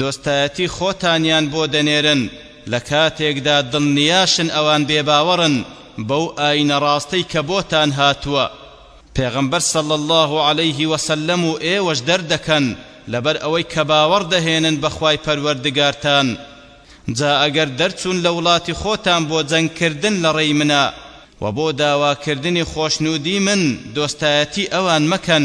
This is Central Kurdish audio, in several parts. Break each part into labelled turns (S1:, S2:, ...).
S1: دۆستایەتی خۆتانیان بۆ دەنێرن لە کاتێکدا دڵنیاشن ئەوان بێ باوەڕن بەو ئاینە ڕاستەی کە بۆتان هاتووە پێغەمبەر صلی اللە علیه وسلم و ئێوەش دەردەکەن لەبەر ئەوەی کە باوەڕ دەهێنن بە خوای پەروەردگارتان جا ئەگەر دەرچوون لە وڵاتی خۆتان بۆ جەنگ کردن لە ڕێی منە وە بۆ داواکردنی خۆشنودی من دۆستایەتی ئەوان مەکەن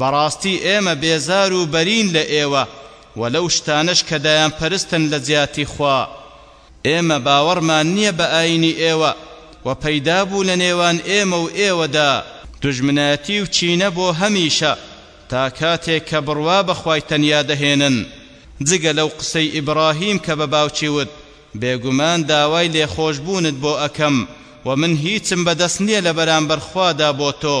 S1: بەڕاستی ئێمە بێزار و بەرین لە ئێوە و لەو شتانەش کە دەیانپەرستن لە جیاتی خوا. ئێمە باوەڕمان نییە بە ئایینی ئێوە و پەیدا بوو لە نێوان ئێمە و ئێوەدا، دوژمنایەتی و کینە بۆ هەمیشە تا کاتێک کە بڕوا بە خوای تەنیا دەهێنن، جگە لەو قسەی ئیبراهیم کە بە باوکی وت، بێگومان داوای لێخۆشبوونت بۆ ئەکەم و من هیچم بەدەست نییە لە بەرامبەر خوادا بۆ تۆ،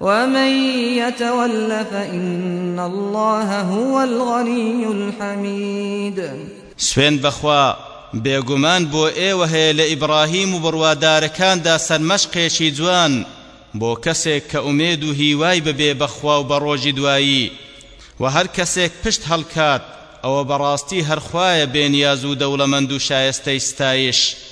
S2: ومن یتول فان اللە هو الغنی الحمید
S1: سوێند بەخوا بێگومان بۆ ئێوە هەیە لە ئیبڕاهیم و بڕوادارەکاندا سەرمەشقێکی جوان بۆ کەسێک کە ئومێد و هیوای ببێ بە خوا و بە ڕۆژی دوایی و هەر کەسێک پشت هەڵکات ئەوە بەڕاستی هەر خوایە بێنیاز و دەوڵەمەند و شایستەی ستایش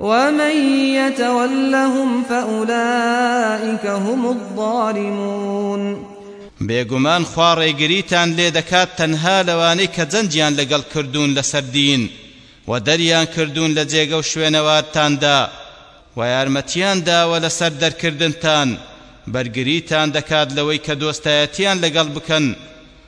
S2: ومن یتولهم فاولئک هم الظالمون
S1: بێگومان خوا ڕێگریتان لێدەکات تەنها لەوانەی کە جەنگیان لەگەڵ کردوون لەسەر دین و دەریان کردوون لە جێگە و شوێنەوارتاندا و یارمەتیان داوە لەسەر دەرکردنتان بەرگریتان دەکات لەوەی کە دۆستایەتیان لەگەڵ بکەن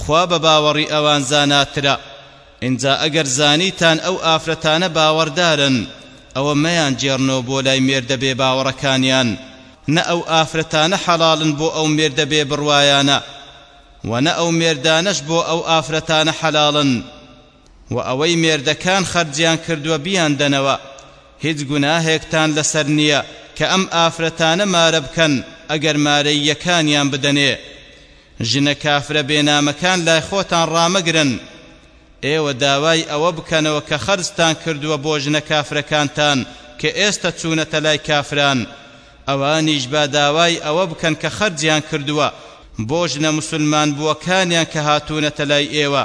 S1: خوا بە باوەڕی ئەوان زاناترە ئینجا ئەگەر زانیتان ئەو ئافرەتانە باوەڕدارن ئەوە مەیان گێڕنەوە بۆ لای مێردە بێ باوەڕەکانیان نە ئەو ئافرەتانە حەڵاڵن بۆ ئەو مێردە بێ بڕوایانە وە نە ئەو مێردانەش بۆ ئەو ئافرەتانە حەلاڵن وە ئەوەی مێردەکان خەرجیان کردوە بیان دەنەوە هیچ گوناهێکتان لەسەر نیە کە ئەم ئافرەتانە مارە بکەن ئەگەر مارەییەکانیان بدەنێ ژنە کافرە بێنامەکان لای خۆتان ڕامەگرن ئێوە داوای ئەوە بکەنەوە کە خەرجتان کردوە بۆ ژنە کافرەکانتان کە ئێستە چونەتە لای کافران ئەوانیش با داوای ئەوە بکەن کە خەرجیان کردوە بۆ ژنە مسولمان بوەکانیان کە هاتونەتە لای ئێوە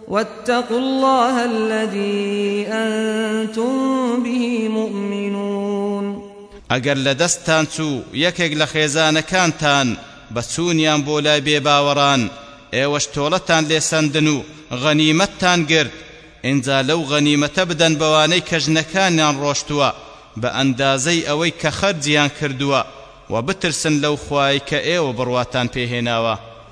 S2: واتقوا اللە الذی انتم به مؤمنون
S1: ئەگەر لە دەستتان چوو یەکێک لە خێزانەکانتان بە چوونیان بۆ لای بێباوەڕان ئێوەش تۆڵەتان لێ سەندن و غەنیمەتتان گرت ئینجا لەو غەنیمەتە بدەن بەوانەی کە ژنەکانیان ڕۆشتووە بە ئەندازەی ئەوەی کە خەرجیان کردووە وە بترسن لەو خوایەی کە ئێوە بڕواتان پێ هێناوە.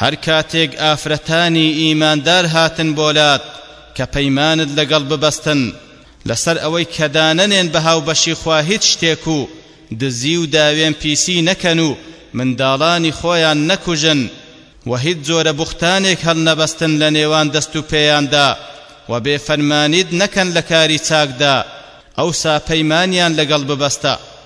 S1: هەر کاتێک ئافرەتانی ئیماندار هاتن بۆ لات کە پەیمانت لەگەڵ ببەستن لەسەر ئەوەی کە دانەنێن بە هاوبەشی خوا هیچ شتێک و دزی و داوێن پیسی نەکەن و منداڵانی خۆیان نەکوژن و هیچ جۆرە بوختانێک هەڵنەبەستن لە نێوان دەست و پێیاندا و بێ فەرمانیت نەکەن لە کاری چاکدا ئەوسا پەیمانیان لەگەڵ ببەستە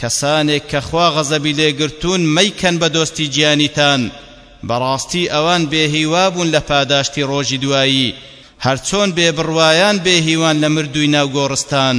S1: کەسانێک کە خوا غەزەبی لێ گرتوون مەیکەن بە دۆستی گیانیتان، بەڕاستی ئەوان بێ هیوا بوون لە پاداشتی ڕۆژی دوایی، هەرچۆن بێ بڕوایان بێ هیوان لە مردووی ناو گۆڕستان.